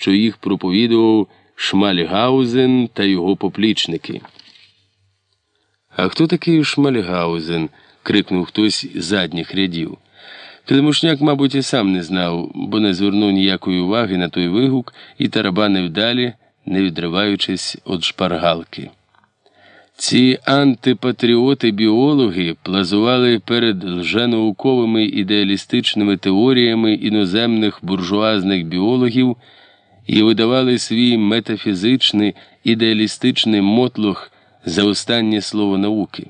що їх проповідував Шмальгаузен та його поплічники. А хто такий Шмальгаузен? крикнув хтось з задніх рядів. Климушняк, мабуть, і сам не знав, бо не звернув ніякої уваги на той вигук і тарабанив далі, не відриваючись від шпаргалки. Ці антипатріоти-біологи плазували перед лженауковими ідеалістичними теоріями іноземних буржуазних біологів і видавали свій метафізичний ідеалістичний мотлох за останнє слово науки.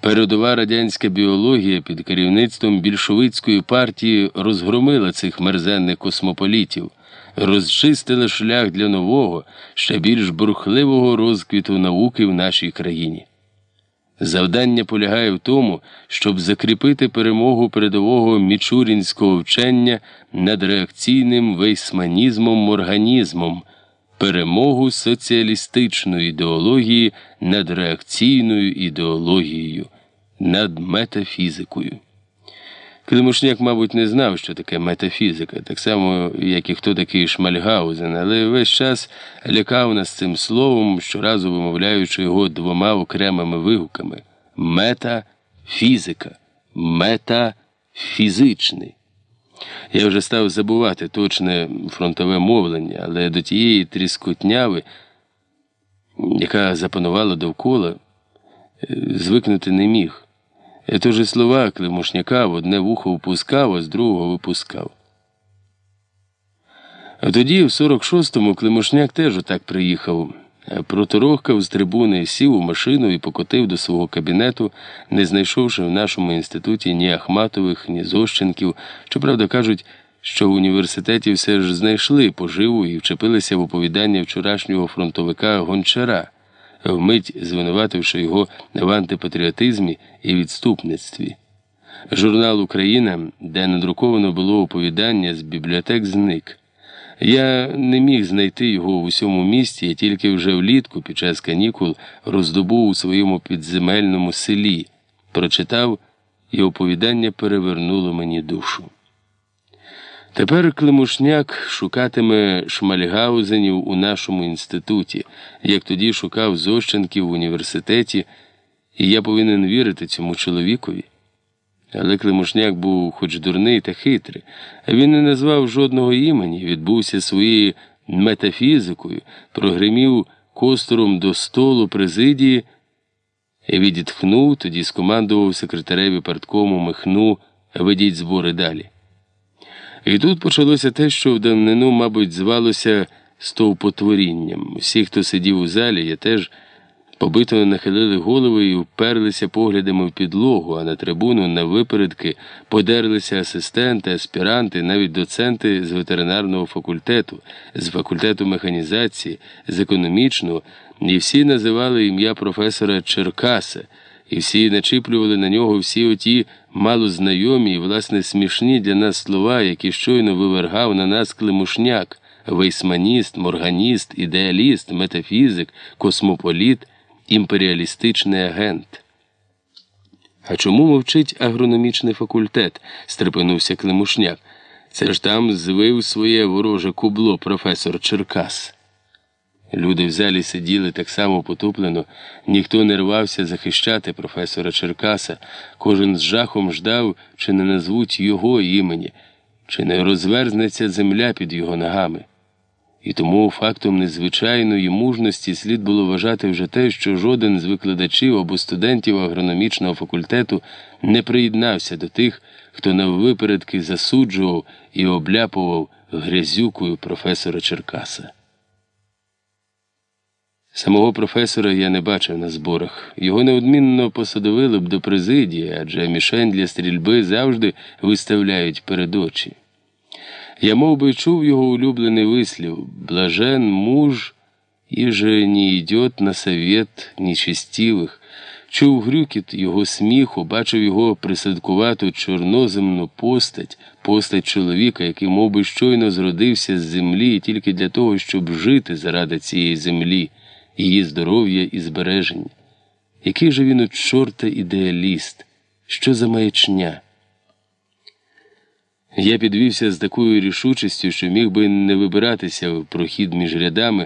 Передова радянська біологія під керівництвом більшовицької партії розгромила цих мерзенних космополітів, розчистила шлях для нового, ще більш бурхливого розквіту науки в нашій країні. Завдання полягає в тому, щоб закріпити перемогу передового мічурінського вчення над реакційним вейсманізмом морганізмом, перемогу соціалістичної ідеології над реакційною ідеологією, над метафізикою. Климушняк, мабуть, не знав, що таке метафізика, так само, як і хто такий Шмальгаузен, але весь час лякав нас цим словом, щоразу вимовляючи його двома окремими вигуками метафізика, метафізичний. Я вже став забувати точне фронтове мовлення, але до тієї тріскотняви, яка запанувала довкола, звикнути не міг. Тож слова Климушняка в одне вухо впускав, а з другого випускав. А тоді, в 46-му, Климушняк теж отак приїхав. Проторохкав з трибуни, сів у машину і покотив до свого кабінету, не знайшовши в нашому інституті ні Ахматових, ні Зощенків. Щоправда, кажуть, що в університеті все ж знайшли поживу і вчепилися в оповідання вчорашнього фронтовика Гончара вмить звинувативши його в антипатріотизмі і відступництві. Журнал Україна, де надруковано було оповідання з бібліотек, зник. Я не міг знайти його в усьому місті, я тільки вже влітку, під час канікул, роздобув у своєму підземельному селі, прочитав, і оповідання перевернуло мені душу. Тепер Климушняк шукатиме шмальгаузенів у нашому інституті, як тоді шукав Зощенків в університеті, і я повинен вірити цьому чоловікові. Але Климушняк був хоч дурний та хитрий, він не назвав жодного імені, відбувся своєю метафізикою, прогримів костором до столу президії і відітхнув, тоді скомандував секретареві парткому Михну, ведіть збори далі. І тут почалося те, що в давнину, мабуть, звалося стовпотворінням. Усі, хто сидів у залі, я теж побито нахилили голови і вперлися поглядами в підлогу, а на трибуну на випередки подерлися асистенти, аспіранти, навіть доценти з ветеринарного факультету, з факультету механізації, з економічного, і всі називали ім'я професора Черкаса і всі начіплювали на нього всі оті малознайомі і, власне, смішні для нас слова, які щойно вивергав на нас климушняк, вейсманіст, морганіст, ідеаліст, метафізик, космополіт, імперіалістичний агент. А чому мовчить агрономічний факультет? стрепенувся Климушняк. Це ж там звив своє вороже кубло професор Черкас. Люди в залі сиділи так само потуплено, ніхто не рвався захищати професора Черкаса, кожен з жахом ждав, чи не назвуть його імені, чи не розверзнеться земля під його ногами. І тому фактом незвичайної мужності слід було вважати вже те, що жоден з викладачів або студентів агрономічного факультету не приєднався до тих, хто наввипередки засуджував і обляпував грязюкою професора Черкаса. Самого професора я не бачив на зборах. Його неодмінно посадовили б до президії, адже мішень для стрільби завжди виставляють перед очі. Я мов би, чув його улюблений вислів блажен муж, і же не йдет на совет нечестивих, чув грюкіт його сміху, бачив його присадкувату чорноземну постать, постать чоловіка, який мов би, щойно зродився з землі тільки для того, щоб жити заради цієї землі її здоров'я і збереження. Який же він у чорта ідеаліст, що за маячня? Я підвівся з такою рішучістю, що міг би не вибиратися в прохід між рядами,